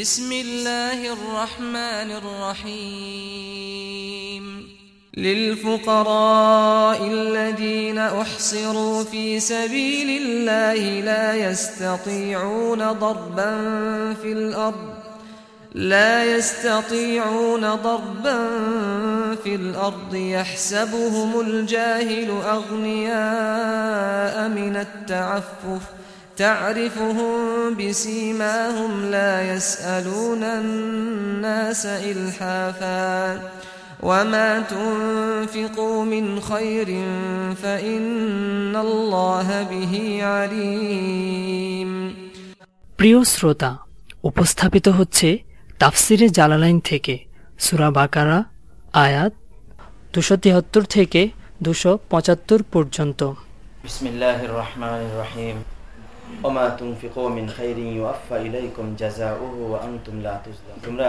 بسم الله الرحمن الرحيم. للفقراء الذين أحصروا في سبيل الله لا يستطيعون ضربا في الأرض لا يستطيعون ضربا في الأرض يحسبهم الجاهل أغنياء من التعفف. تعرفهم بسيماهم لا يسألون الناس إلحافا وما تنفقوا من خير فإن الله به عليم প্রিয় শ্রোতা উপস্থাপিত হচ্ছে তাফসিরে জালালাইন থেকে সুরা বাকারা আয়াত দুশো তিয়াত্তর থেকে দুশো পঁচাত্তর পর্যন্ত بسم الله الرحمن ওমা তুমফিকো মিন খাইরি ইউআফা ইলাইকুম জাযাউহু ওয়া আনতুম লা তুজলাম তোমরা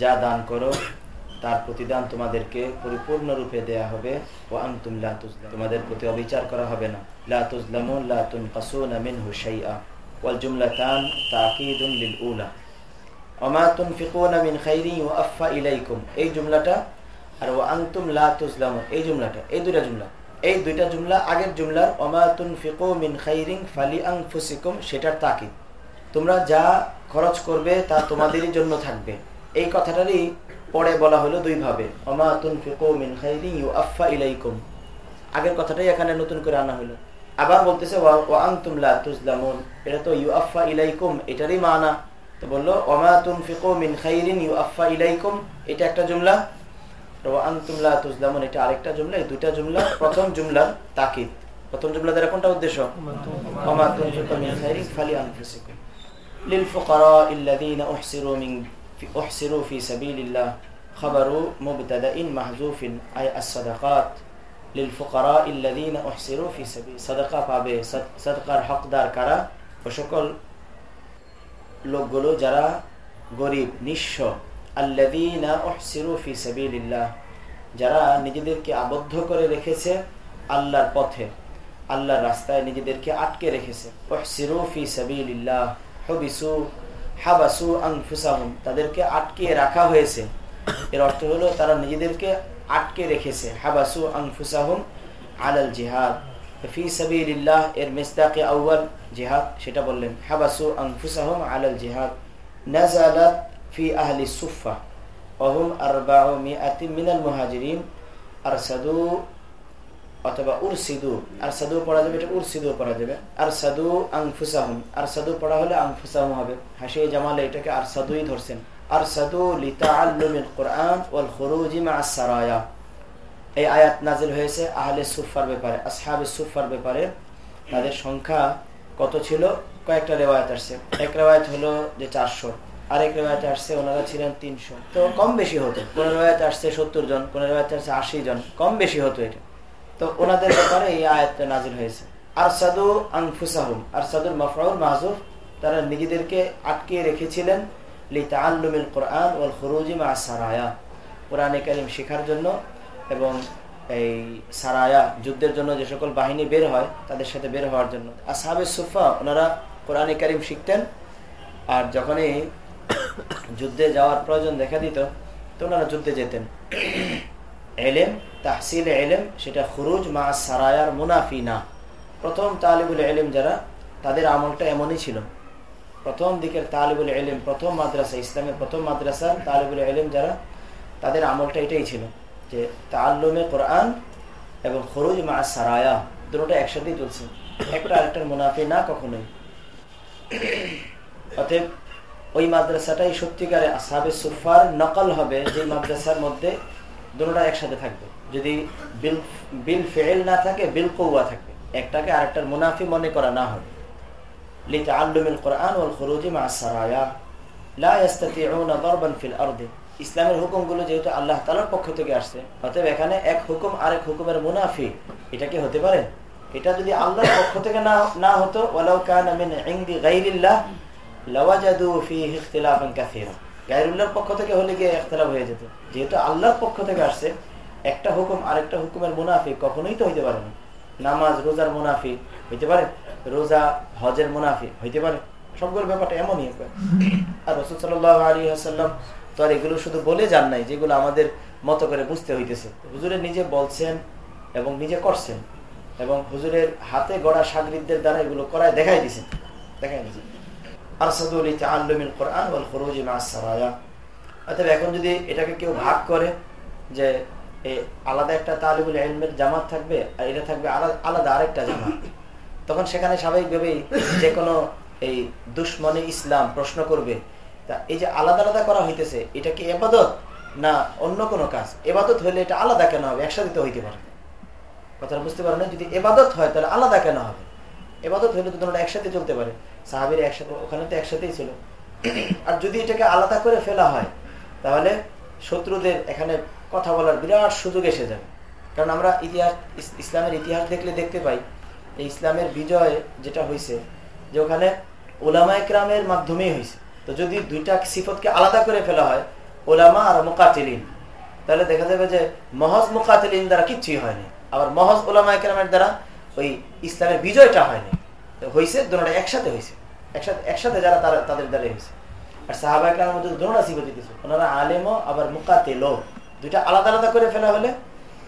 যা দান করো, তার প্রতিদান তোমাদেরকে পরিপূর্ণ রূপে দেয়া হবে। ও আনতুম লা তোমাদের প্রতি অবিচার করা হবে না। লা তুজলামু লা তুনকাসুনা মিনহু শাইআ। ওয়াল জুমলাতান তাকিদুন লিল উলা ওমা তুনফিকুনা মিন খাইরি ইউআফা ইলাইকুম এই জুমলাটা আর ওয়া আনতুম লা তুজলামু এই জুমলাটা, এই দুটা জুমলা। এই দুইটা জুমলা আগের জুমলার অমায়াতুন ফিকো মিন খাইরিন ফালি আনফুসিকুম, সেটার তাকিদ। তোমরা যা খরচ করবে তা তোমাদেরই জন্য থাকবে। এই কথাটারই পরে বলা হলো দুই ভাবে ওমা তুনফিকু মিন খাইরিন ইউআফা ইলাইকুম। আগের কথাটাই এখানে নতুন করে আনা হলো। আবার বলতেছে, ওয়া আনতুম লা তুজলামুন। এটা তো ইউআফা ইলাইকুম, এটারই মানা। তো বলল, ওমা ফিকো মিন খাইরিন ইউআফা ইলাইকুম। এটা একটা জুমলা। আনতুমলা তুজলামুন এটা আরেকটা জুমলা এই দুইটা জুমলা প্রথম জুমলার তাকিদ প্রথম জুমলা দ্বারা কোনটা উদ্দেশ্য ওমা তুনফিকু মিন খাইরিন ফালি আনফুসিকুম للفقراء الذين احصروا من احصروا في سبيل الله خبر مبتدا محذوف اي الصدقات للفقراء الذين احصروا في سبيل صدقه পাবে সাদকার হকদার কারা ও সকল লোকগুলো যারা গরিব নিঃস্ব যারা নিজেদেরকে আবদ্ধ করে রেখেছে আল্লাহর পথে, আল্লাহর রাস্তায় নিজেদেরকে আটকে রেখেছে। তাদেরকে আটকে রাখা হয়েছে। এর অর্থ হলো তারা নিজেদেরকে আটকে রেখেছে। হাবাসু আনফুসাহুম আলাল জিহাদ। ফি সাবিলিল্লাহ, এর মিসদাকে আউয়াল জিহাদ, সেটা বললেন। হাবাসু আনফুসাহুম আলাল জিহাদ। নাজালাত আহলি সুফা অহুম আরবাউ মিআতি মিনাল মুহাজিরিন আরসাদু অথবা উরসিদু, আরসাদু পড়া যাবে, এটা উরসিদু পড়া যাবে। আরসাদু আনফুসাহুম, আরসাদু পড়া হলে আনফুসাহুম হবে। হাসিয়ে জামালে এটাকে আরসাদুই ধরছেন। আরসাদু লিতাআল্লুমিল কোরআন ওয়াল খুরুজি মা'আস সারায়া। এই আয়াত নাজিল হয়েছে আহলে সুফার ব্যাপারে, আসহাবে সুফার ব্যাপারে। তাদের সংখ্যা কত ছিল? কয়েকটা রেওয়ায়ত আসছে। এক রেওয়ায়ত হলো যে চারশো। আরেক রেওয়ায়তে আসছে, ওনারা ছিলেন তিনশো। তো কম বেশি হতো। কোন রেওয়ায়তে আসছে সত্তর জন, কোন রেওয়ায়তে আসছে আশি জন, কম বেশি হতো এটা। তো ওনাদের ব্যাপারে এই আয়াতটা নাজিল হয়েছে। আর সাদু আনফুসাহুম আর সাদুর মফরাউল মাহজুফ তারা নিজেদেরকে আটকে রেখেছিলেন লিতা আল্লুমিল কোরআন ওয়াল খরুজি মা সারায়া। কোরআনে কারিম শেখার জন্য এবং এই সারায়া, যুদ্ধের জন্য যে সকল বাহিনী বের হয়, তাদের সাথে বের হওয়ার জন্য। আসাবে সুফা ওনারা কোরআনে কারিম শিখতেন, আর যখনই যুদ্ধে যাওয়ার প্রয়োজন দেখা দিত, তো ওনারা যুদ্ধে যেতেন। এলেম, তাহসিল এলেম, সেটা খুরুজ মা সারায়ার মুনাফি না প্রথম তালিবুল এলেম যারা, তাদের আমলটা এমনই ছিল। প্রথম দিকের তালিবুল এলেম, প্রথম মাদ্রাসা, ইসলামের প্রথম মাদ্রাসার তালিবুল এলেম যারা, তাদের আমলটা এটাই ছিল যে তাল্লুমে কোরআন এবং খরুজ মা সারায়া, দুটোটা একসাথেই চলছে একটা আরেকটার মুনাফি না কখনোই। অতএব ওই মাদ্রাসাটাই সত্যিকারে আসাবে সুফার নকল হবে, যে মাদ্রাসার মধ্যে দুটোটা একসাথে থাকবে। যদি বিল বিল ফেল না থাকে, বিল কৌয়া থাকবে। একটাকে আরেকটার মুনাফি মনে করা না হবে। লিতে আল্লুমিল কোরআন ওয়াল খরুজি মা সারায়া। লা ইয়াস্তাতিউনা দারবান ফিল আরদি। ইসলামের হুকুমগুলো যেহেতু আল্লাহ তালার পক্ষ থেকে আসছে, অতএব এখানে এক হুকুম, আরেক হুকুমের মুনাফি, এটা কি হতে পারে? এটা যদি আল্লাহর পক্ষ থেকে না না হতো, ওয়ালাউ কানা লাওয়াজাদু ফীহি ইখতিলাফান কাসীরা। গায়রুল্লাহর পক্ষ থেকে হলে গিয়ে ইখতিলাফ হয়ে যেত। যেহেতু আল্লাহর পক্ষ থেকে আসছে, একটা হুকুম, আরেকটা হুকুমের মুনাফি কখনোই তো হইতে পারে না। নামাজ, রোজার মুনাফি হইতে পারে, রোজা, হজের মুনাফি হইতে পারে। সবগুলো ব্যাপারটা এমনই আর রসুল সাল্লাহ আলী আসাল্লাম তো আর এগুলো শুধু বলে যান নাই, যেগুলো আমাদের মতো করে বুঝতে হইতেছে। হুজুরে নিজে বলছেন এবং নিজে করছেন এবং হুজুরের হাতে গড়া সাগরিদদের দ্বারা এগুলো করায় দেখাই দিয়েছেন দেখাই দিয়েছেন আরসাদুল এখন যদি এটাকে কেউ ভাগ করে যে আলাদা একটা তালিবুল জামাত থাকবে আর এটা থাকবে আলাদা আরেকটা জামাত, তখন সেখানে স্বাভাবিকভাবেই যে কোনো এই দুশ্মনে ইসলাম প্রশ্ন করবে, তা এই যে আলাদা আলাদা করা হইতেছে, এটা কি এবাদত না অন্য কোনো কাজ? এবাদত হইলে এটা আলাদা কেন হবে? একসাথে হইতে পারে। কথাটা বুঝতে পারে না যদি এবাদত হয় তাহলে আলাদা কেন হবে? এবাদত তো তোমরা একসাথে চলতে পারে। সাহাবির একসাথে, ওখানে তো একসাথেই ছিল। আর যদি এটাকে আলাদা করে ফেলা হয়, তাহলে শত্রুদের এখানে কথা বলার বিরাট সুযোগ এসে যাবে কারণ আমরা ইতিহাস ইসলামের ইতিহাস দেখলে দেখতে পাই, এই ইসলামের বিজয় যেটা হয়েছে যে ওখানে ওলামা একরামের মাধ্যমেই হয়েছে তো যদি দুইটা সিফতকে আলাদা করে ফেলা হয়, ওলামা আর মোকাতিলিন, তাহলে দেখা যাবে যে মহজ মোকাতিলিন দ্বারা কিচ্ছুই হয়নি। আবার মহজ ওলামা একরামের দ্বারা ওই ইসলামের বিজয়টা হয়নি। হয়েছে দুটা একসাথে হয়েছে একসাথে একসাথে যারা তারা, তাদের দ্বারা হয়েছে আর সাহাবা একরামের মধ্যে দুটা সিফত দিতেছে ওনারা আলেমও, আবার মোকাতেলো দুইটা আলাদা আলাদা করে ফেলা হলে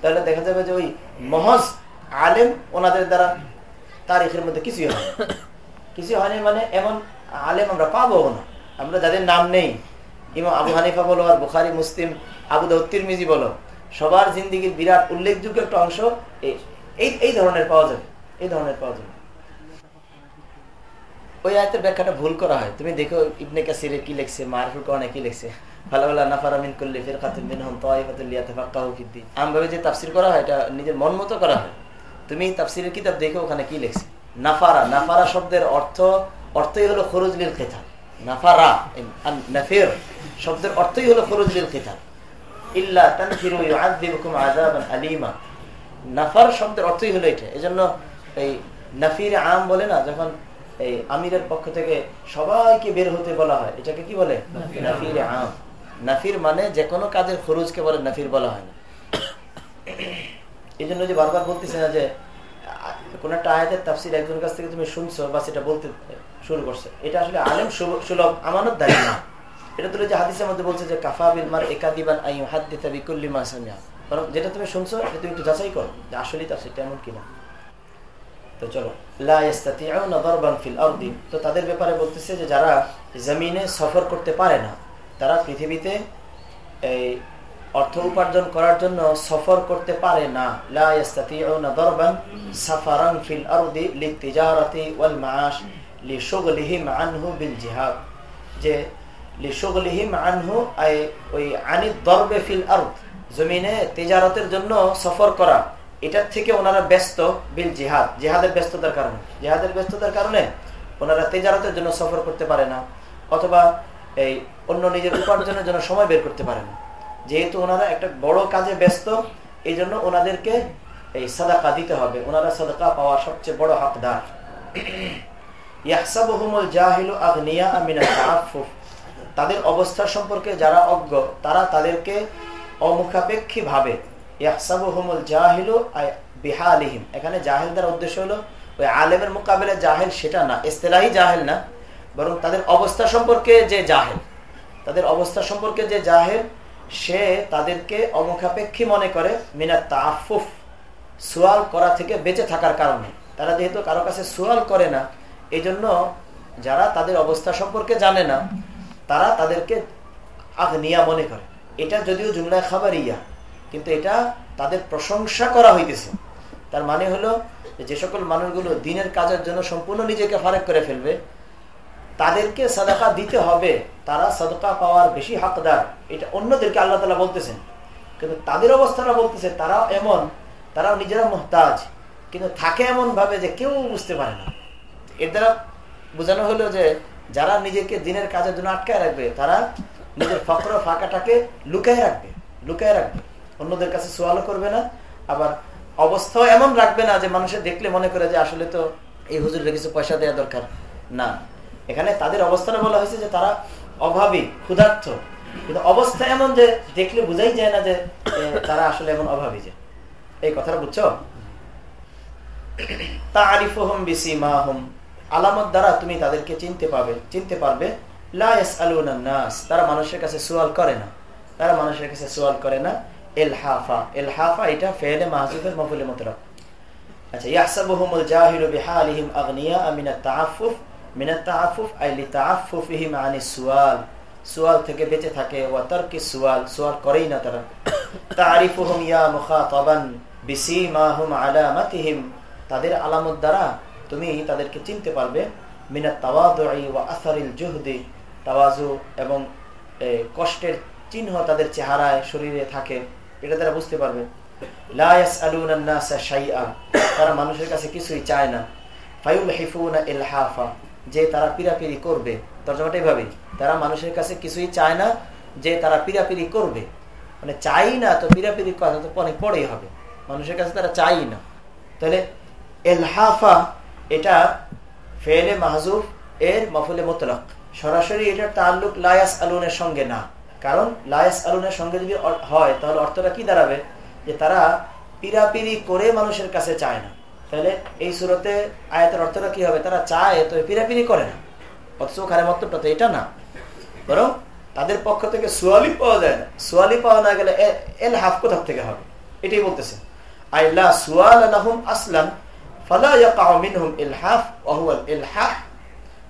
তাহলে দেখা যাবে যে ওই মহজ আলেম ওনাদের দ্বারা তারিখের মধ্যে কিছুই হয় কিছু হয়নি মানে এমন আলেম আমরা পাবো না। আমরা যাদের নাম নেই, ইমাম আবু হানিফা বলো আর বুখারি, মুসলিম, আবু দত্তির মিজি বলো, সবার জিন্দিগির বিরাট উল্লেখযোগ্য একটা অংশ এই এই ধরনের পাওয়া যাবে, এই ধরনের পাওয়া যাবে। ওই আয়তের ব্যাখ্যাটা ভুল করা হয়। তুমি দেখো ইবনে কাসিরে কি লেখছে মারফুল কি লেখছে? ওখানে কি লেখছে? নাফারা নাফারা শব্দের অর্থ, অর্থই হলো নাফারা শব্দের অর্থই হলো ইল্লা আলীমা। নাফার শব্দের অর্থই হলো এটা। এজন্য এই নাফির আম বলে না যখন এই আমিরের পক্ষ থেকে সবাইকে বের হতে বলা হয় এটাকে কি বলে? নাফির আম। নাফির মানে যে কোনো কাজের খরুজকে বলে নাফির বলা হয় না। এই জন্য যে বারবার বলতেছে না যে কোন একটা আয়াতের তাফসির একজনের কাছ থেকে তুমি শুনছো বা সেটা বলতে শুরু করছে এটা আসলে আলেম সুলভ আমানত দাঁড়িয়ে না। এটা তুলে যে হাদিসের মধ্যে বলছে যে কাফা বিলমার একাদিবান আইম হাত দিতে বিকুল্লি মাসামিয়া কারণ যেটা তুমি শুনছো, এটা তুমি একটু যাচাই করো যে আসলেই তাফসিরটা এমন কিনা। তো চলো তো তাদের ব্যাপারে বলতেছে যে যারা জমিনে সফর করতে পারে না, তারা পৃথিবীতে এই অর্থ উপার্জন করার জন্য সফর করতে পারে না। যে জমিনে তেজারতের জন্য সফর করা, এটার থেকে ওনারা ব্যস্ত বিল জিহাদ। জেহাদের ব্যস্ততার কারণে। জেহাদের ব্যস্ততার কারণে ওনারা তেজারতের জন্য সফর করতে পারে না, অথবা এই অন্য নিজের উপার্জনের জন্য সময় বের করতে পারে না। যেহেতু ওনারা একটা বড় কাজে ব্যস্ত এই জন্য ওনাদেরকে এই সাদাকা দিতে হবে। ওনারা সাদাকা পাওয়ার সবচেয়ে বড় হকদার। তাদের অবস্থা সম্পর্কে যারা অজ্ঞ, তারা তাদেরকে অমুখাপেক্ষী ভাবে এখানে জাহেল উদ্দেশ্য হলো, ওই আলেমের মোকাবেলা জাহেল সেটা না, ইস্তেলাহি জাহেল না, বরং তাদের অবস্থা সম্পর্কে যে জাহেল, তাদের অবস্থা সম্পর্কে যে জাহেল, সে তাদেরকে অমুখাপেক্ষী মনে করে মিনা তাফুফ সোয়াল করা থেকে বেঁচে থাকার কারণে। তারা যেহেতু কারও কাছে সোয়াল করে না এই জন্য যারা তাদের অবস্থা সম্পর্কে জানে না, তারা তাদেরকে আগ নিয়া মনে করে। এটা যদিও জুমলায় খাবার ইয়া কিন্তু এটা তাদের প্রশংসা করা হইতেছে। তার মানে হলো যে সকল মানুষগুলো দিনের কাজের জন্য সম্পূর্ণ নিজেকে ফারেক করে ফেলবে, তাদেরকে সাদাকা দিতে হবে, তারা সাদকা পাওয়ার বেশি হাকদার। এটা অন্যদেরকে আল্লাহ তালা বলতেছেন। কিন্তু তাদের অবস্থাটা বলতেছে, তারাও এমন, তারাও নিজেরা মোহতাজ, কিন্তু থাকে এমন ভাবে যে কেউ বুঝতে পারে না। এর দ্বারা বোঝানো হলো যে যারা নিজেকে দিনের কাজের জন্য আটকায় রাখবে, তারা নিজের ফকর ফাঁকাটাকে লুকায় রাখবে লুকায় রাখবে। অন্যদের কাছে সোয়ালও করবে না, আবার অবস্থাও এমন রাখবে না যে মানুষের দেখলে মনে করে যে আসলে তো এই হুজুরের কিছু পয়সা দেওয়া দরকার। না। এখানে তাদের অবস্থাটা বলা হয়েছে যে তারা অভাবী ক্ষুধার্থ কিন্তু অবস্থা এমন যে দেখলে বুঝাই যায় না যে তারা আসলে এমন অভাবী যে। এই কথাটা বুঝছ? তা আরিফ হোম বিসি মা হোম আলামত দ্বারা তুমি তাদেরকে চিনতে পাবে, চিনতে পারবে তারা মানুষের কাছে সোয়াল করে না। তারা মানুষের কাছে সোয়াল করে না এল হাফা এল হাফা এটা ফেলে মাহজুদের মফুল মতরা ইয়াহসাবুহুমুল জাহিলু বিহালিহিম আগনিয়া মিনাত তাআফফুফ মিনাত তাআফফুফ আই লিতাআফফুফিহিম আনিস সুয়াল সুয়াল থেকে বেঁচে থাকে, ওয়া তারকি সুয়াল সুয়াল করেই না তারা। আলামাতিহিম, তাদের আলামত দ্বারা তুমি তাদেরকে চিনতে পারবে, মিনাত তাওয়াদুই ওয়া আসারিল জুহদি। তাওয়াজু এবং কষ্টের চিহ্ন তাদের চেহারায়, শরীরে থাকে, এটা তারা বুঝতে পারবে। তারা মানুষের কাছে কিছুই চায় না। ফাইউল হিফুনা ইলহাফা, যে তারা পিরাপিরি করবে। তর্জমাটা এইভাবে তারা মানুষের কাছে কিছুই চায় না, যে তারা পিরাপিরি করবে। মানে চাই না, তো পিরাপিরি কথা তো অনেক পরেই হবে। মানুষের কাছে তারা চাই না। তাহলে এলহাফা এটা ফেলে মাহজুফ এর মফুলে মোতলক। সরাসরি এটার তাল্লুক লায়াস আলুনের সঙ্গে না। কারণ লায়াস আলুনের সঙ্গে যদি হয়, তাহলে অর্থটা কি দাঁড়াবে? যে তারা পিরাপিরি করে মানুষের কাছে চায় না। তাহলে এই সুরতে আয়াতের অর্থটা কি হবে? তারা চায়, তো পিরাপিরি করে না। অথচ ওখানে মতটা তো এটা না। বরং তাদের পক্ষ থেকে সোয়ালি পাওয়া যায় না। সোয়ালি পাওয়া না গেলে এল হাফ কোথার থেকে হবে? এটাই বলতেছে। আইলা সুয়াল আসলান ফালা ইয়াকাউ মিনহুম ইলহাফ ওয়া হুয়া ইলহাহ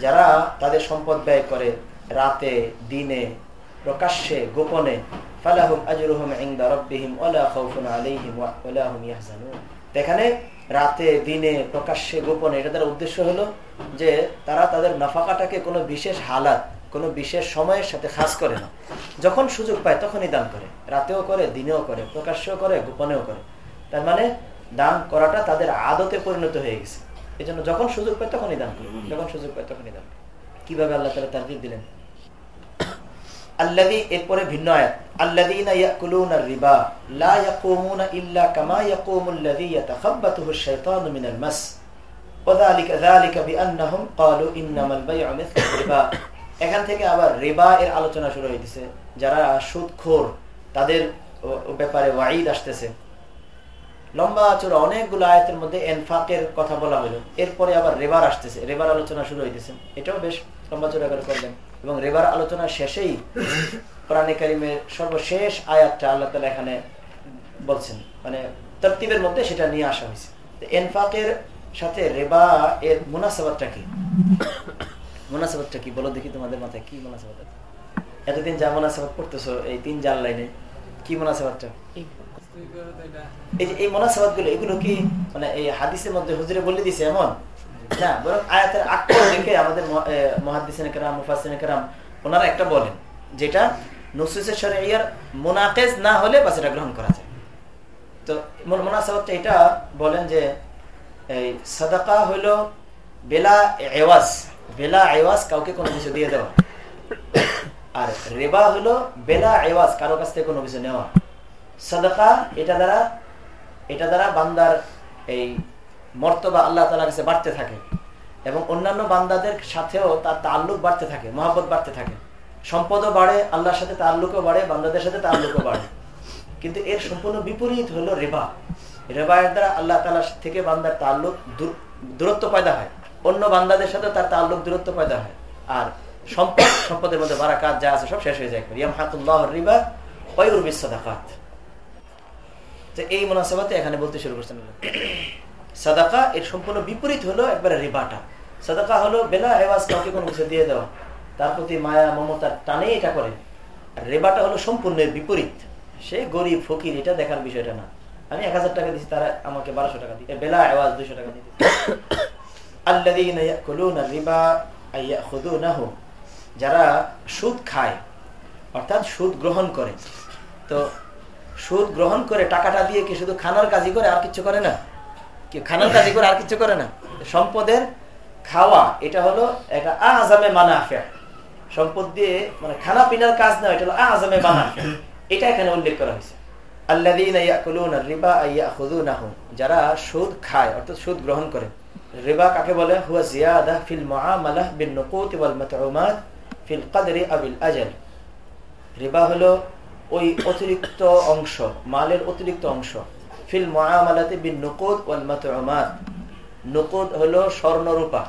যারা তাদের সম্পদ ব্যয় করে রাতে, দিনে, প্রকাশ্যে, গোপনে এখানে রাতে, দিনে, প্রকাশ্যে, গোপনে, এটা তার উদ্দেশ্য হলো যে তারা তাদের নাফাকাটাকে কোনো বিশেষ হালাত, কোনো বিশেষ সময়ের সাথে খাস করে না। যখন সুযোগ পায় তখনই দান করে। রাতেও করে, দিনেও করে, প্রকাশ্যেও করে, গোপনেও করে। তার মানে দান করাটা তাদের আদতে পরিণত হয়ে গেছে। এই জন্য যখন সুযোগ পায় তখনই দান করে যখন সুযোগ পায় তখনই দান করে কিভাবে আল্লাহ তালা তার দিলেন আল্লাদি এরপরে ভিন্ন আয়াত আল্লাদিনা ইয়াকুলুনা রিবা লা ইয়াকুমুনা ইল্লা কামা ইয়াকুমুল্লাযী ইয়াতাখাব্বাতুহু আশ-শাইতানু মিনাল মাস وذلك ذلك بانهم قالوا انما البيع مثل الربا এখান থেকে আবার রিবা এর আলোচনা শুরু হইতেছে যারা সুদখোর তাদের ব্যাপারে ওয়াইদ আসতেছে লম্বা চূড়া অনেকগুলো আয়াতের মধ্যে এনফাকের কথা বলা হলো। এরপরে আবার রেবার আসতেছে। রেবার আলোচনা শুরু হইতেছে। এটাও বেশ লম্বা চূড়া করে করলেন। এবং রেবার আলোচনা শেষেই কোরআনে কারিমের সর্বশেষ আয়াতটা আল্লাহ তালা এখানে বলছেন। মানে তরতিবের মধ্যে সেটা নিয়ে আসা হয়েছে। এনফাকের সাথে রেবা এর মুনাসাবাদটা কি? মুনাসাবাদটা কি? বলো দেখি তোমাদের মাথায় কি মুনাসাবাদ এতদিন যা মুনাসাবাদ করতেছো এই তিন জাল লাইনে কি মুনাসাবাদটা এই মোনাসাবাদগুলো এগুলো কি মানে এই হাদিসের মধ্যে হুজুরে বলে দিছে এমন? না, বরং আয়াতের আক্কর দেখে আমাদের মহাদিসিন কেরাম কেরাম, ওনারা একটা বলেন, যেটা মোনাকেজ না হলে বাস এটা গ্রহণ করা যায়। তো মোনাসাবাদটা এটা বলেন যে, এই সাদাকা হইল বেলা এওয়াজ বেলা এওয়াজ কাউকে কোনো কিছু দিয়ে দেওয়া। আর রেবা হলো বেলা এওয়াজ, কারও কাছ থেকে কোনো কিছু নেওয়া। সাদাকা, এটা দ্বারা এটা দ্বারা বান্দার এই মর্তবা আল্লাহ তালার কাছে বাড়তে থাকে। এবং অন্যান্য বান্দাদের সাথেও তার তাল্লুক বাড়তে থাকে, মহাব্বত বাড়তে থাকে। সম্পদও বাড়ে, আল্লাহর সাথে তাল্লুকও বাড়ে, বান্দাদের সাথে তাল্লুকও বাড়ে। কিন্তু এর সম্পূর্ণ বিপরীত হলো রেবা। রেবায়ের দ্বারা আল্লাহ তালার থেকে বান্দার তাল্লুক দূরত্ব পয়দা হয়। অন্য বান্দাদের সাথে তার তাল্লুক দূরত্ব পয়দা হয়। আর সম্পদ, সম্পদের মধ্যে বারা কাজ যা আছে সব শেষ হয়ে যায়। ইয়াম হাতুল্লাহ রিবা ওয়ুর বিশ্বদাকাত তো এই মোনাসাবাতে এখানে বলতে শুরু করছেন সাদাকা এর সম্পূর্ণ বিপরীত হলো একবারে রিবাটা। সাদাকা হলো বেলা এওয়াজ কাউকে কোনো কিছু দিয়ে দেওয়া। তার প্রতি মায়া, মমতার টানে এটা করে। রেবাটা হলো সম্পূর্ণ বিপরীত। সে গরিব, ফকির, এটা দেখার বিষয়টা না। আমি এক হাজার টাকা দিচ্ছি তারা আমাকে বারোশো টাকা দিই বেলা আওয়াজ দুশো টাকা দিতে যারা সুদ খায়, অর্থাৎ সুদ গ্রহণ করে, তো সুদ গ্রহণ করে টাকাটা দিয়ে কি শুধু খানার কাজই করে আর কিছু করে না? কি খানার কাজই করে আর কিছু করে না? সম্পদের খাওয়া, এটা হলো একটা আজামে মানাফে সম্পদ দিয়ে মানে খানা পিনার কাজ না, এটা হলো আজামে মানাফে এটা এখানে উল্লেখ করা হয়েছে। যারা রিবা হলো ওই অতিরিক্ত অংশ, মালের অতিরিক্ত অংশ। ফিল মুআমালাতে বিন নুকুদ ওয়াল মাতউমাত। নুকুদ হলো স্বর্ণরূপা।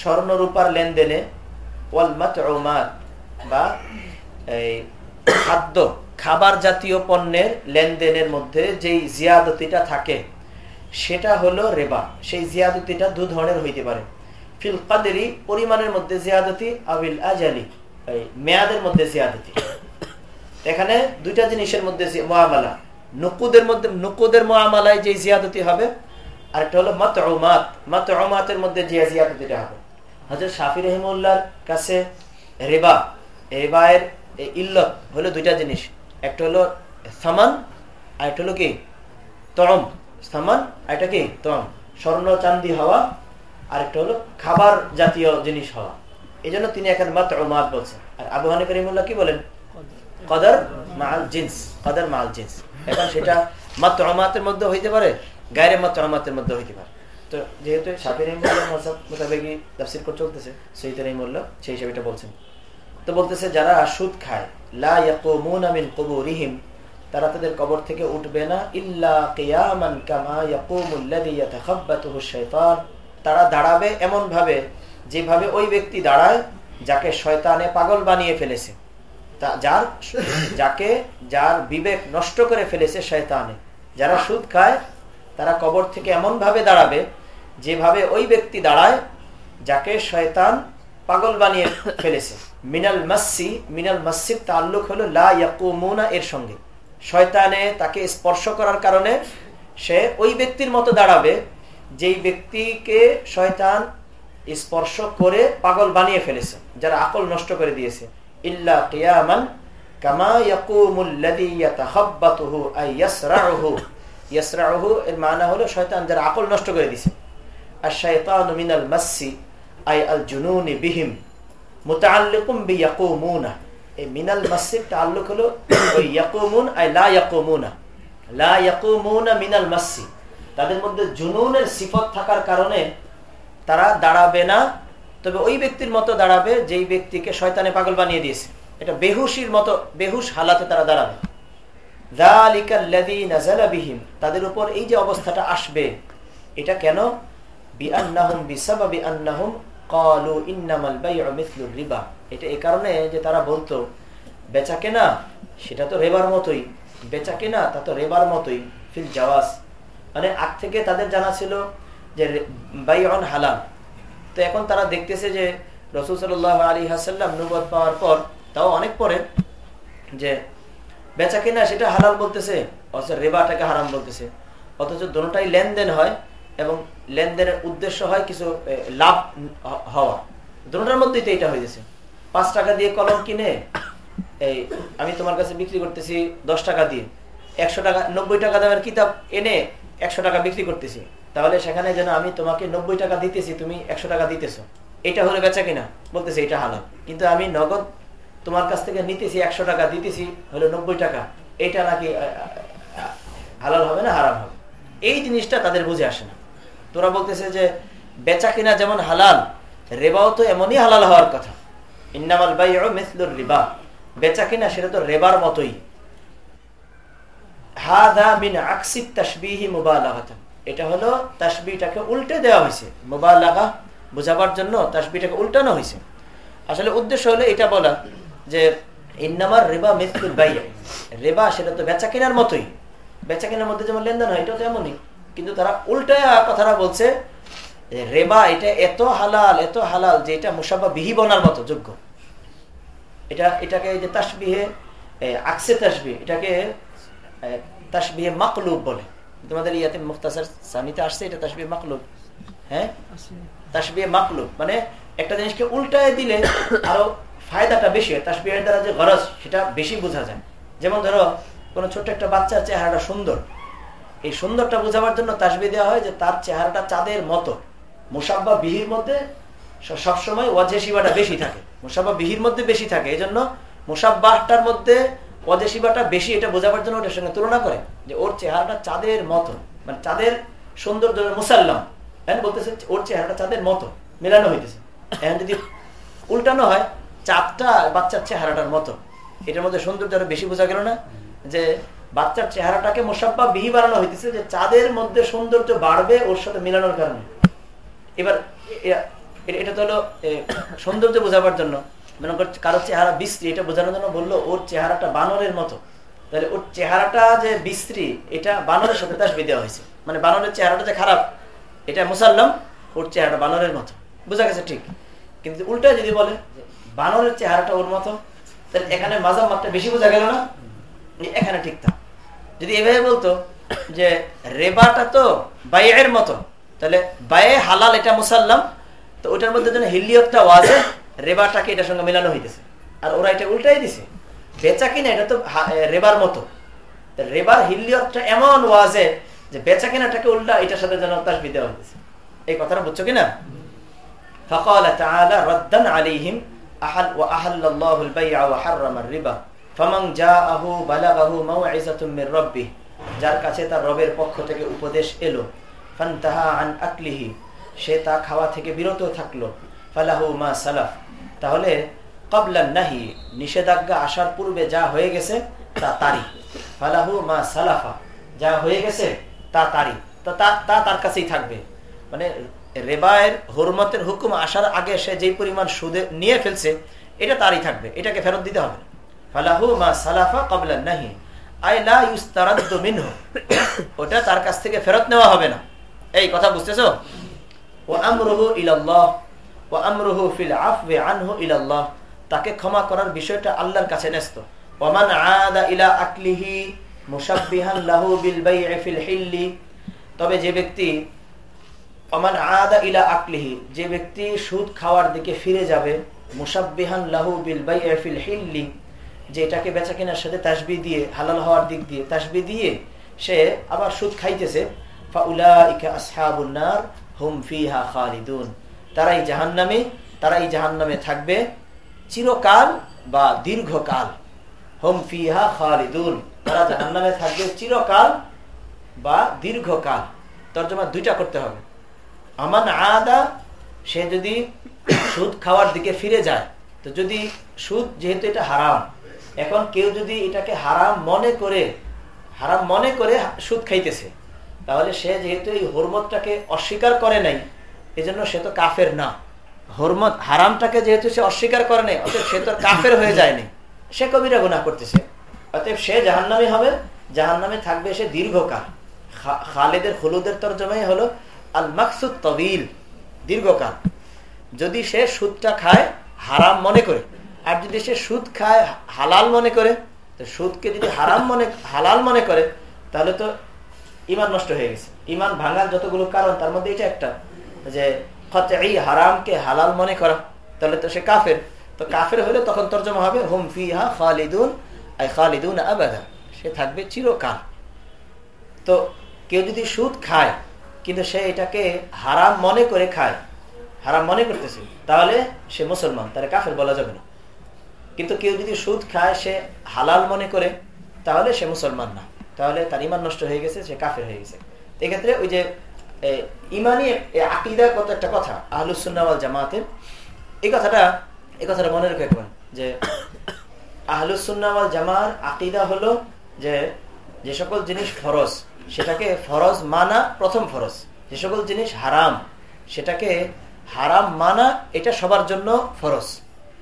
স্বর্ণরূপার লেনদেনে ওয়াল মাতউমাত বা এই খাদ্য, খাবার জাতীয় পণ্যের লেনদেনের মধ্যে যেই জিয়াদতিটা থাকে, সেটা হলো রেবা। সেই জিয়াদতিটা দু ধরনের হইতে পারে। ফিল কাদেরি, পরিমাণের মধ্যে জিয়াদতি, আবিল আজালি মেয়াদের মধ্যে জিয়াদতি। এখানে দুইটা জিনিসের মধ্যে মহামালা নকুদের মধ্যে নকুদের মহামালায় যে জিয়াদতি হবে, আরেকটা হলো মত মত মাতের মধ্যে যে জিয়াদতিটা হবে। হজরত শাফি রহিমুল্লাহর কাছে রেবা। রেবায়ের ইল্লত হলো দুইটা জিনিস। একটা হলো সামান আর একটা হলো কি? তরম। সামান আর একটা কি? তরম। স্বর্ণ চান্দি হওয়া। আর একটা হলো খাবার জাতীয় জিনিস হওয়া। এই জন্য তিনি এখানে মাত্র মাত বলছেন। আর আবু হানি করিমুল্লাহ কি বলেন? কদর মাল জিন্স, কদর মাল জিন্স। এখন সেটা মাত্র আমাতের মধ্যে হইতে পারে, গায়ের মাত্র আমাতের মধ্যে হইতে পারে। তো যেহেতু সাফির মোতাবেকই তাফসির করে চলতেছে, সেই মূল্য, সেই হিসেবে এটা বলছেন। তো বলতেছে, যারা সুদ খায় তারা তাদের কবর থেকে উঠবে না, ইল্লা তারা দাঁড়াবে এমন ভাবে যেভাবে ওই ব্যক্তি দাঁড়ায়, যাকে শয়তানে পাগল বানিয়ে ফেলেছে। যার, যাকে, যার বিবেক নষ্ট করে ফেলেছে শয়তানে, যারা সুদ খায়, তারা কবর থেকে এমন ভাবে দাঁড়াবে, যেভাবে ওই ব্যক্তি দাঁড়ায়, যাকে শয়তান পাগল বানিয়ে ফেলেছে। মিনাল মাসি, মিনাল মাসির তাল্লুক হলো লাকুমুনা এর সঙ্গে। শয়তানে তাকে স্পর্শ করার কারণে সে ওই ব্যক্তির মতো দাঁড়াবে, যেই ব্যক্তিকে শয়তান স্পর্শ করে পাগল বানিয়ে ফেলেছে, যারা আকল নষ্ট করে দিয়েছে। ইল্লা কিয়ামান কামা এই মিনাল মাসসির তাআল্লুক হলো ওই ইয়াকুমুন আই লা লা তাদের মধ্যে জুনুনের সিফত থাকার কারণে তারা দাঁড়াবে না তবে ওই ব্যক্তির মতো দাঁড়াবে যেই ব্যক্তিকে শয়তানে পাগল বানিয়ে দিয়েছে। এটা বেহুশির মতো, বেহুশ হালাতে তারা দাঁড়াবে। তাদের উপর এই যে অবস্থাটা আসবে, এটা কেন? এটা এই কারণে যে তারা বলতো, বেচা কেনা, সেটা তো রেবার মতোই। বেচা কেনা, তা তো রেবার মতোই, ফিল জাওয়াজ। মানে আগ থেকে তাদের জানা ছিল যে বাইন হালাল। তো এখন তারা দেখতেছে যে রসুল সাল্লাহ আলী হাসাল্লাম নুবত পাওয়ার পর তাও অনেক পরে যে বেচা কিনা সেটা হালাল বলতেছে, অথচ রেবাটাকে হারাম বলতেছে। অথচ দোনোটাই লেনদেন হয় এবং লেনদেনের উদ্দেশ্য হয় কিছু লাভ হওয়া। দোনোটার মধ্যেই তো এটা হয়েছে পাঁচ টাকা দিয়ে কলম কিনে, এই, আমি তোমার কাছে বিক্রি করতেছি দশ টাকা দিয়ে। একশো টাকা, নব্বই টাকা দামের কিতাব এনে একশো টাকা বিক্রি করতেছি। তাহলে সেখানে যেন আমি তোমাকে নব্বই টাকা দিতেছি, তুমি একশো টাকা দিতেছ। এটা হলে বেচা কিনা? বলতেছে, এটা হালাল। কিন্তু আমি নগদ তোমার কাছ থেকে নিতেছি, একশো টাকা দিতেছি, হলো নব্বই টাকা। এটা নাকি হালাল হবে না হারাম হবে? এই জিনিসটা তাদের বুঝে আসে না। তোরা বলতেছে যে, বেচা কিনা যেমন হালাল, রেবাও তো এমনই হালাল হওয়ার কথা। ইন্নামাল বাই মিসলুর রিবা। বেচা কিনা সেটা তো রেবার মতোই। হাদা মিন আকসিদ তাসবিহি মুবালাগাতান। এটা হলো তাসবিটাকে উল্টে দেওয়া হয়েছে। মুবালাগা বোঝাবার জন্য তাসবিটাকে উল্টানো হয়েছে। আসলে উদ্দেশ্য হলো এটা বলা যে, ইন্নামার রেবা মৃত্যুর বাইরে রেবা সেটা তো বেচা কেনার মতোই। বেচা কেনার মধ্যে যেমন লেনদেন হয় এটা তো এমনই কিন্তু তারা উল্টা কথাটা বলছে রেবা এটা এত হালাল এত হালাল যে এটা মুসাফা বিহি বনার মতো, যোগ্য। এটা, এটাকে যে তাসবিহে আকসে তাসবি এটাকে তাসবিহে মাকলুব বলে। তোমাদের ইয়াতে মুখতাসার সানিতে আসছে এটা তাসবিহে মাকলুব। হ্যাঁ? তাসবিহে মাকলুব। মানে একটা জিনিসকে উল্টায় দিলে আরও ফায়দাটা বেশি হয়। তাসবিহের দ্বারা যে গরজ সেটা বেশি বোঝা যায়। যেমন ধরো কোনো ছোট্ট একটা বাচ্চার চেহারাটা সুন্দর। এই সুন্দরটা বোঝাবার জন্য তাসবি দেওয়া হয় যে তার চেহারাটা চাঁদের মতো। মুসাব্বা বিহির মধ্যে সবসময় ওয়াজে শিবাটা বেশি থাকে। মুসাব্বা বিহির মধ্যে বেশি থাকে। এই জন্য মুসাব্বাহটার মধ্যে ওয়াজে শিবাটা বেশি এটা বোঝাবার জন্য ওটার সঙ্গে তুলনা করে যে ওর চেহারাটা চাঁদের মতো মানে চাঁদের সৌন্দর্য মুসাল্লাম। হ্যাঁ বলতেছে ওর চেহারাটা চাঁদের মতো মেলানো হইতেছে। এখন যদি উল্টানো হয়, চাঁদটা বাচ্চার চেহারাটার মতো এটার মধ্যে সৌন্দর্য আরও বেশি বোঝা গেল না? যে বাচ্চার চেহারাটাকে মোসাব্বা বিহি বানানো হইতেছে যে চাঁদের মধ্যে সৌন্দর্য বাড়বে ওর সাথে মেলানোর কারণে। এবার এটা তো হলো সৌন্দর্য বোঝাবার জন্য। মনে কর কারও চেহারা বিশ্রী, এটা বোঝানোর জন্য বলল, ওর চেহারাটা বানরের মতো। তাহলে ওর চেহারাটা যে বিশ্রী, এটা বানরের সাথে তাসবি দেওয়া হয়েছে। মানে বানরের চেহারাটা যে খারাপ, এটা মুসাল্লাম, ওর চেহারাটা বানরের মতো। বোঝা গেছে ঠিক? কিন্তু উল্টা যদি বলে বানরের চেহারাটা ওর মতো, তাহলে এখানে মাজাম মাত্রা বেশি বোঝা গেল না? এখানে ঠিক তা। যদি এভাবে বলতো যে রেবাটা তো বাইয়ের মতো, তাহলে বায়ে হালাল এটা মুসাল্লাম, তো ওটার মধ্যে যেন হিলিয়তটা ওয়াজে রেবাটাকে এটার সঙ্গে মেলানো হইতেছে আর ওরা এটা উল্টাই দিছে বেচা কিনা এটা তো রেবার মতো রেবার হিলিয়তটা এমন ওয়াজে যে বেচা কিনাটাকে উল্টা এটার সাথে যেন তাসবি দেওয়া হইতেছে এই কথাটা বুঝছো কিনা فقال تعالى ردا عليهم أحل وأحل الله البيع وحرم الربا فمن جاءه بلغه موعظة من ربه যার কাছে তার রবের পক্ষ থেকে উপদেশ এলো ফান্তাহা আন আকলিহি সে তা খাওয়া থেকে বিরত থাকলো ফালাহু মা সালাফ তাহলে কবলান নাহি, নিষেধাজ্ঞা আসার পূর্বে যা হয়ে গেছে, তা তারি ফালাহু মা সালাফা, যা হয়ে গেছে, তা তারি তো তার কাছেই থাকবে। মানে রেবায়ের, হরমতের হুকুম আসার আগে সে যেই পরিমাণ সুদে নিয়ে ফেলছে, এটা তারই থাকবে, এটাকে ফেরত দিতে হবে। ফালাহু মা সালাফা কবলান নাহি ওটা তার কাছ থেকে ফেরত নেওয়া হবে না। এই কথা বুঝতেছ? ও আমরুহু ইলাল্লাহ ও তাকে ক্ষমা করার বিষয়টা আল্লাহর কাছে ন্যস্ত। ওমান লাহু বিল বাই'i ফিল তবে যে ব্যক্তি অমান আদা ইলা আকলিহি, যে ব্যক্তি সুদ খাওয়ার দিকে ফিরে যাবে মুসাব্বিহান লাহু বিল বাই'i ফিল হিল্লি, যে এটাকে বেচা কেনার সাথে তাসবি দিয়ে, হালাল হওয়ার দিক দিয়ে তাসবি দিয়ে সে আবার সুদ খাইতেছে তারাই জাহান নামে তারাই জাহান নামে থাকবে চিরকাল বা দীর্ঘকাল। হোম ফিহা খালিদুন। তারা জাহান নামে থাকবে চিরকাল বা দীর্ঘকাল। তর্জমা দুইটা করতে হবে। আমান আদা, সে যদি সুদ খাওয়ার দিকে ফিরে যায়, তো যদি সুদ যেহেতু এটা হারাম, এখন কেউ যদি এটাকে হারাম মনে করে, হারাম মনে করে সুদ খাইতেছে, তাহলে সে যেহেতু এই হরমতটাকে অস্বীকার করে নাই এজন্য সে তো কাফের না। হরমত হারামটাকে যেহেতু সে অস্বীকার করে নাই, অতএব সে তো কাফের হয়ে যায়নি। সে কবিরা গুণা করতেছে। অতএব সে জাহান্নামে হবে, জাহান্নামে থাকবে সে দীর্ঘকাল। খালেদের হলুদের তর্জমাই হলো আল মাকসুদ তবিল, দীর্ঘকাল। যদি সে সুদটা খায়, হারাম মনে করে। আর যদি সে সুদ খায়, হালাল মনে করে, তো সুদকে যদি হারাম মনে, হালাল মনে করে, তাহলে তো ইমান নষ্ট হয়ে গেছে। ইমান ভাঙার যতগুলো কারণ, তার মধ্যে এটা একটা। যে এই হারামকে হালাল মনে করা, তাহলে তো সে কাফের। তো কাফের হলে তখন তর্জমা হবে, হুম ফিহা খালিদুন, আই খালিদুন আবাদা। সে থাকবে চিরকাল। তো কেউ যদি সুদ খায়, কিন্তু সে এটাকে হারাম মনে করে খায়, হারাম মনে করতেছে, তাহলে সে মুসলমান, তাহলে কাফের বলা যাবে না। কিন্তু কেউ যদি সুদ খায়, সে হালাল মনে করে, তাহলে সে মুসলমান না। তাহলে তার ইমান নষ্ট হয়ে গেছে, সে কাফের হয়ে গেছে। এক্ষেত্রে ওই যে ইমানি আকিদার কত একটা কথা আহলুসুন্নাওয়াল জামাতের এই কথাটা এই কথাটা মনে রেখে রাখবেন যে আহলুসুন্নাওয়াল জামার আকিদা হলো যে যে সকল জিনিস ফরজ, সেটাকে ফরজ মানা প্রথম ফরজ। যে সকল জিনিস হারাম, সেটাকে হারাম মানা এটা সবার জন্য ফরজ।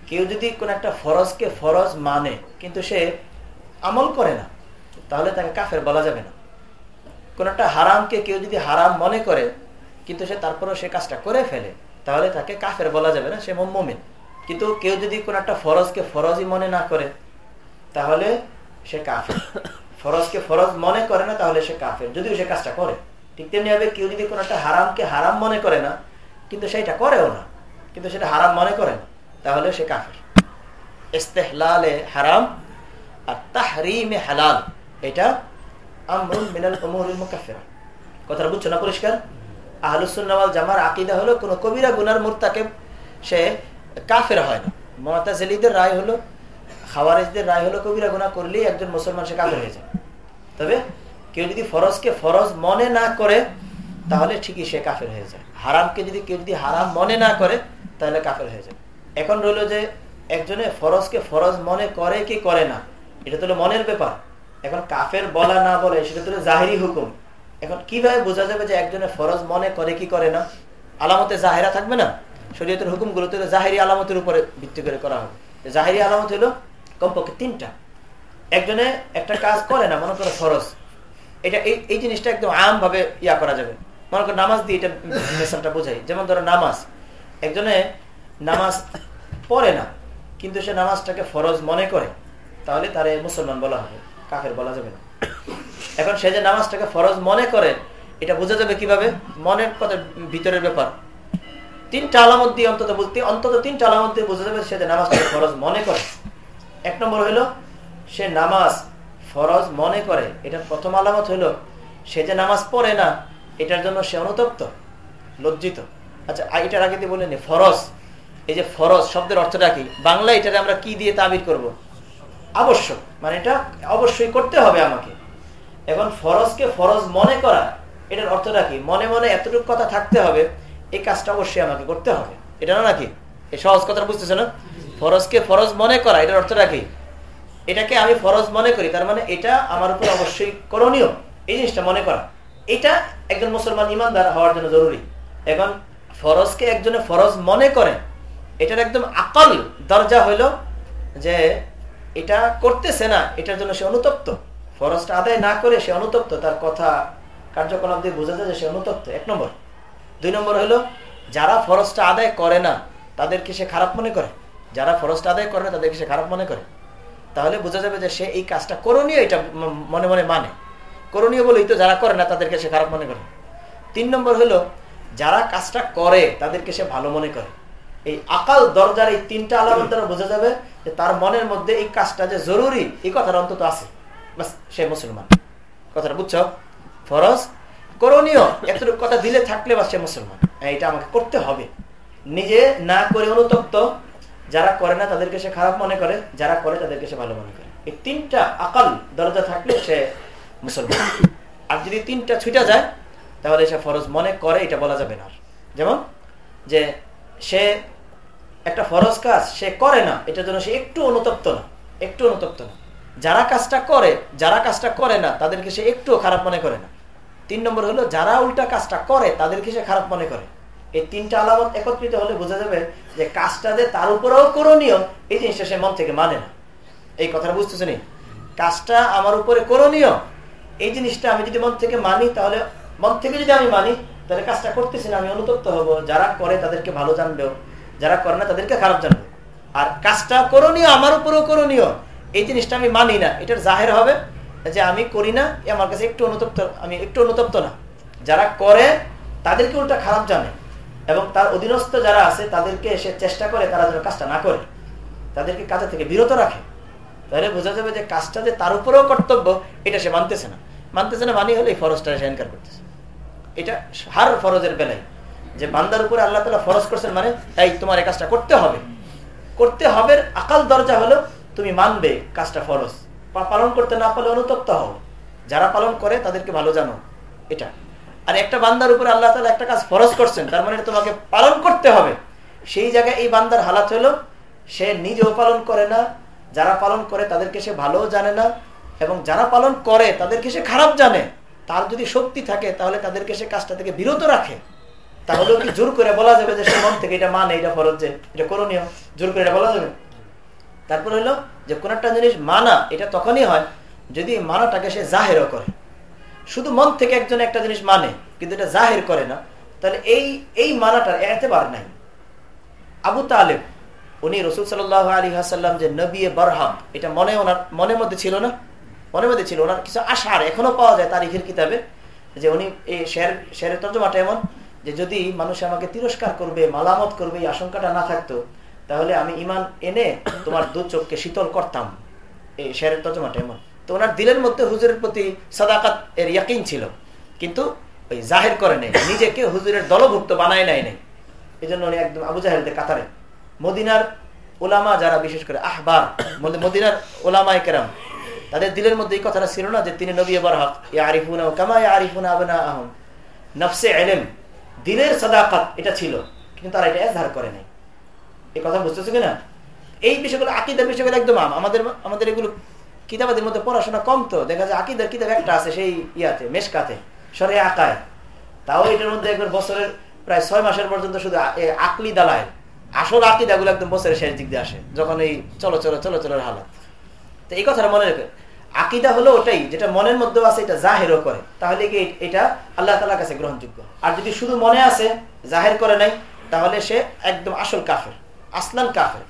কেউ যদি কোন একটা ফরজকে ফরজ মানে কিন্তু সে আমল করে না, তাহলে তাকে কাফের বলা যাবে না। কোন একটা হারামকে কেউ যদি হারাম মনে করে, কিন্তু সে তারপরেও সে কাজটা করে ফেলে, তাহলে তাকে কাফের বলা যাবে না, সে মোমেন। কিন্তু কেউ যদি কোন একটা ফরজকে ফরজই মনে না করে, তাহলে সে কাফের। ফরজকে ফরজ মনে করে না, তাহলে সে কাফের, যদিও সে কাজটা করে। ঠিক তেমনি ভাবে কেউ যদি কোন একটা হারামকে হারাম মনে করে না, কিন্তু সেটা করেও না, কিন্তু সেটা হারাম মনে করে না, তাহলে সে কাফের। ইস্তেহলালে হারাম আর তাহরিমে হালাল, এটা কথাটা বুঝছ না পরিষ্কার? জামার আকিদা হলো কবিরা গুনার সে হয় না। রায় হলো, খাওয়ারেজদের রায় হলো কবিরা একজন মুসলমান সে কাফের হয়ে যায়। তবে কেউ যদি ফরজকে ফরজ মনে না করে, তাহলে ঠিকই সে কাফের হয়ে যায়। হারামকে যদি কেউ যদি হারাম মনে না করে, তাহলে কাফের হয়ে যায়। এখন রইল যে, একজনে ফরজকে ফরজ মনে করে কি করে না? এটা তো মনের ব্যাপার। এখন কাফের বলা না বলে সেটা তো জাহেরি হুকুম। এখন কীভাবে বোঝা যাবে যে একজনে ফরজ মনে করে কি করে না? আলামতে জাহেরা থাকবে না? শরীয়তের হুকুমগুলো তো জাহেরি আলামতের উপরে ভিত্তি করে করা হবে। জাহেরি আলামত হলো কমপক্ষে তিনটা। একজনে একটা কাজ করে না, মনে করে ফরজ। এটা এই জিনিসটা একদম আম ভাবে ইয়া করা যাবে। মনে করো নামাজ দিয়ে এটা মেশালটা বোঝাই। যেমন ধরো নামাজ। একজনে নামাজ পড়ে না, কিন্তু সে নামাজটাকে ফরজ মনে করে, তাহলে তারে মুসলমান বলা হবে। কাফের বলা যাবে না। এখন সে যে নামাজটাকে ফরজ মনে করে, এটা বোঝা যাবে কীভাবে? মনের কথা ভিতরের ব্যাপার। তিনটা আলামত দিয়ে অন্তত বলতে, অন্তত তিনটা আলামত দিয়ে বোঝা যাবে সে যে নামাজটাকে ফরজ মনে করে। এক নম্বর হলো সে নামাজ ফরজ মনে করে। এটার প্রথম আলামত হলো সে যে নামাজ পড়ে না, এটার জন্য সে অনুতপ্ত, লজ্জিত। আচ্ছা এটার আগে দিয়ে বলেন ফরজ। এই যে ফরজ শব্দের অর্থটা কি? বাংলা এটারে আমরা কি দিয়ে তাবির করব। আবশ্যক মানে এটা অবশ্যই করতে হবে আমাকে। এখন ফরজকে ফরজ মনে করা, এটার অর্থটা কি? মনে মনে এতটুকু কথা থাকতে হবে, এই কাজটা অবশ্যই আমাকে করতে হবে। এটা না নাকি? এই সহজ কথা বুঝতেছে না? ফরজকে ফরজ মনে করা, এটার অর্থটা কি? এটাকে আমি ফরজ মনে করি, তার মানে এটা আমার উপর অবশ্যই করণীয়, এই জিনিসটা মনে করা। এটা একজন মুসলমান ইমানদার হওয়ার জন্য জরুরি। এখন ফরজকে একজনে ফরজ মনে করে, এটার একদম আকল দরজা হইল যে এটা করতেছে না, এটার জন্য সে অনুতপ্ত। ফরজটা আদায় না করে সে অনুতপ্ত, তার কথা কার্যকলাপ দিয়ে বোঝা যায় যে সে অনুতপ্ত। এক নম্বর। দুই নম্বর হলো, যারা ফরজটা আদায় করে না, তাদেরকে সে খারাপ মনে করে। যারা ফরজটা আদায় করে না, তাদেরকে সে খারাপ মনে করে। তাহলে বোঝা যাবে যে সে এই কাজটা করণীয় এটা মনে মনে মানে। করণীয় বলেই তো যারা করে না, তাদেরকে সে খারাপ মনে করে। তিন নম্বর হলো, যারা কাজটা করে, তাদেরকে সে ভালো মনে করে। এই আকাল দরজার এই তিনটা আলামত দ্বারা বোঝা যাবে যে তার মনের মধ্যে এই কাজটা যে জরুরি, এই কথাটা অন্তত আছে। সে মুসলমান। কথাটা বুঝছ? ফরজ? করণীয়। এতটুকু কথা দিলে থাকলে বা সে মুসলমান। এটা আমাকে করতে হবে। নিজে না করে অনুতপ্ত, যারা করে না তাদেরকে সে খারাপ মনে করে, যারা করে তাদেরকে সে ভালো মনে করে। এই তিনটা আকাল দরজা থাকলে সে মুসলমান। আর যদি তিনটা ছুটা যায়, তাহলে সে ফরজ মনে করে, এটা বলা যাবে না। যেমন, যে সে একটা ফরজ কাজ সে করে না, এটার জন্য সে একটু অনুতপ্ত না, একটু অনুতপ্ত না। যারা কাজটা করে, যারা কাজটা করে না, তাদেরকে সে একটুও খারাপ মনে করে না। তিন নম্বর হলো, যারা উল্টা কাজটা করে, তাদেরকে সে খারাপ মনে করে। এই তিনটা আলামত একত্রিত হলে বোঝা যাবে যে কাজটা যে তার উপরেও করণীয়, এই জিনিসটা সে মন থেকে মানে না। এই কথাটা বুঝতেছে নি? কাজটা আমার উপরে করণীয়, এই জিনিসটা আমি যদি মন থেকে মানি, তাহলে মন থেকে যদি আমি মানি, তাহলে কাজটা করতেছি না, আমি অনুতপ্ত হব। যারা করে, তাদেরকে ভালো জানবেও। যারা করে না তাদেরকে খারাপ জানবে। আর কাজটা করণীয়, আমার উপরেও করণীয়, এই জিনিসটা আমি মানি না। এটার জাহের হবে যে আমি করি না আমার কাছে একটু অনুতপ্ত, আমি একটু অনুতপ্ত না। যারা করে, তাদেরকে উল্টা খারাপ জানে। এবং তার অধীনস্থ যারা আছে, তাদেরকে সে চেষ্টা করে, তারা যেন কাজটা না করে। তাদেরকে কাজের থেকে বিরত রাখে। তাহলে বোঝা যাবে যে কাজটা যে তার উপরেও কর্তব্য, এটা সে মানতেছে না। মানতেছে না মানি হলে এই ফরজটা সে এনকার করতেছে। এটা হার ফরজের বেলায়। যে বান্দার উপরে আল্লাহ তালা ফরজ করছেন মানে এই, তোমার এই কাজটা করতে হবে। করতে হবে আকাল দরজা হলো, তুমি মানবে কাজটা ফরজ। পালন করতে না পারলে অনুতপ্ত হও। যারা পালন করে, তাদেরকে ভালো জানো। এটা। আর একটা বান্দার উপরে আল্লাহ তালা একটা কাজ ফরজ করছেন, তার মানে তোমাকে পালন করতে হবে। সেই জায়গায় এই বান্দার হালাত হলো, সে নিজেও পালন করে না, যারা পালন করে, তাদেরকে সে ভালোও জানে না, এবং যারা পালন করে, তাদেরকে সে খারাপ জানে। তার যদি শক্তি থাকে, তাহলে তাদেরকে সে কাজটা থেকে বিরত রাখে। তাহলেও কি জোর করে বলা যাবে যে সে মন থেকে এটা মানে এটা ফরজ যে? এটা করণীয়। জোর করে এটা বলা যাবে? তারপর হলো যে কোন একটা জিনিস মানা, এটা তখনই হয় যদি মানাটাকে সে জাহেরও করে। শুধু মন থেকে একজন একটা জিনিস মানে কিন্তু এটা জাহের করে না। তাহলে এই এই মানাটার এতেবার নাই। আবু তালেব, উনি রসুল সাল আলী হাসাল্লাম যে নবী বরহাম, এটা মনে ওনার, মনের মধ্যে ছিল না? মনের মধ্যে ছিল ওনার কিছু আশার এখনও পাওয়া যায় তারিখের কিতাবে, যে উনি এই শের, শেরের তর্জমাটা এমন যে যদি মানুষ আমাকে তিরস্কার করবে, মালামত করবে, এই আশঙ্কাটা না থাকতো, তাহলে আমি ইমান এনে তোমার দু চোখকে শীতল করতাম। এই শেরের তর্জমাটা এমন। তো ওনার দিলের মধ্যে হুজুরের প্রতি সাদাকাত এর ইয়াকিন ছিল। কিন্তু ওই জাহের করে নেই। নিজেকে হুজুরের দলভুক্ত বানায় নাই নেই। এই জন্য উনি একদম আবু জাহেলদের কাতারে। মদিনার ওলামা যারা, বিশেষ করে আহবার মদিনার ওলামা কেরাম, তাদের দিলের মধ্যে এই কথাটা ছিল না যে তিনি নবী এবার হক ইয়া আরিফুনা কামা ইয়া আরিফুনা আবনা আহম নফসে এলেম দিলের সদাকাত, এটা ছিল, কিন্তু তারা এটা এজহার করে নাই। এই কথা বুঝতেছে কিনা? এই বিষয়গুলো, আকিদার বিষয়গুলো একদম আম আমাদের আমাদের এগুলো কিতাবাদের মধ্যে পড়াশোনা কম তো, দেখা যায় আকিদার কিতাব একটা আছে সেই ইয়াতে, মেশকাতে, সরে আকায়। তাও এটার মধ্যে একবার বছরের প্রায় ছয় মাসের পর্যন্ত শুধু আকলি দালায় আসল আকিদাগুলো একদম বছরের শেষ দিক দিয়ে আসে, যখন এই চলো চলো চলো চলোর হালত। তো এই কথাটা মনে রেখে আকিদা হলো ওটাই, যেটা মনের মধ্যেও আছে, এটা জাহেরও করে। তাহলে কি এটা আল্লাহ তালার কাছে গ্রহণযোগ্য? আর যদি শুধু মনে আছে, জাহের করে নাই, তাহলে সে একদম আসল কাফের, আসলান কাফের।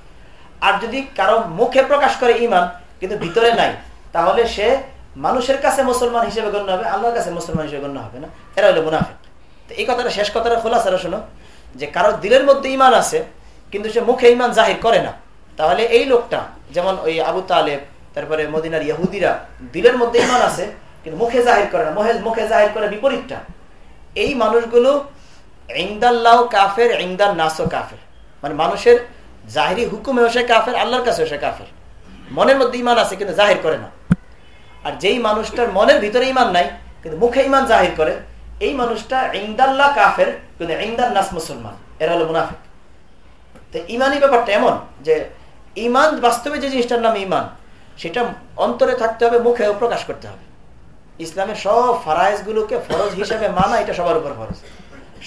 আর যদি কারও মুখে প্রকাশ করে ইমান কিন্তু ভিতরে নাই, তাহলে সে মানুষের কাছে মুসলমান হিসেবে গণ্য হবে, আল্লাহর কাছে মুসলমান হিসেবে গণ্য হবে না। এরা হলো মুনাফিক। তো এই কথাটা শেষ কথাটা খোলাসারা শোনো, যে কারও দিলের মধ্যে ইমান আছে, কিন্তু সে মুখে ইমান জাহির করে না। তাহলে এই লোকটা, যেমন ওই আবু তালেব তারপরে মদিনার ইহুদিরা দিলের মধ্যে ইমান আছে, কিন্তু মুখে জাহির করে না। মুখে জাহির করে বিপরীতটা। এই মানুষগুলো ইংদাল্লাহ কাফের কাফের। মানে মানুষের জাহিরি সে কাফের, আল্লাহর সে কাফের। মনের মধ্যে ইমান আছে, কিন্তু জাহির করে না। আর যেই মানুষটার মনের ভিতরে ইমান নাই, কিন্তু মুখে ইমান জাহির করে, এই মানুষটা ইংদাল্লাহ কাফের, কিন্তু ইংদাল নাস মুসলমান। এরা হলো মুনাফিক। তো ইমানই ব্যাপারটা এমন যে ইমান বাস্তবে যে জিনিসটার নাম ইমান সেটা অন্তরে থাকতে হবে, মুখেও প্রকাশ করতে হবে। ইসলামের সব ফারাইজ গুলোকে ফরজ হিসেবে মানা, এটা সবার উপর ফরজ।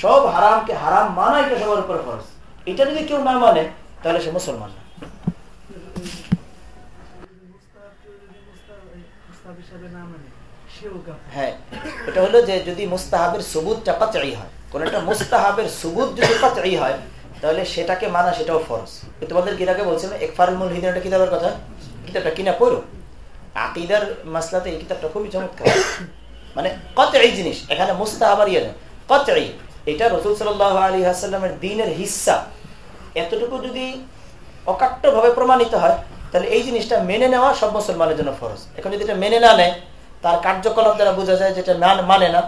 সব হারামকে হারাম মানা, এটা সবার উপর ফরজ। এটা যদি কেউ না মানে তাহলে সে মুসলমান না। হ্যাঁ এটা হলো যে যদি মুস্তাহাবের সুবুতটা কাচাই হয়, কোন একটা মুস্তাহাবের সুবুত যদি কাচাই হয়, তাহলে সেটাকে মানা সেটাও ফরজ। তোমাদের কিরাকে বলছিলাম? একফারুল মুল হিদিন কিতাবের কথা? কিতাবটা কিনা পড়ো। আকিদার মাসলাতে এই কিতাবটা খুবই চমৎকার। মানে কত এই জিনিস, এখানে মুস্তাহাবার ইয়ে কত এই এটা রসুল সাল আলী হাসাল্লামের দিনের হিসা। এতটুকু যদি অকাট্য ভাবে প্রমাণিত হয়, তাহলে এই জিনিসটা মেনে নেওয়া সব মুসলমানের জন্য ফরজ। এখন যদি এটা মেনে না নেয়, তার কার্যকলাপ দ্বারা বোঝা যায় যেটা না মানে না,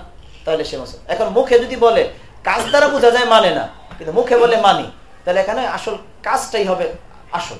তাহলে সে মুসলমান। এখন মুখে যদি বলে, কাজ দ্বারা বোঝা যায় মানে না, কিন্তু মুখে বলে মানি, তাহলে এখানে আসল কাজটাই হবে আসল।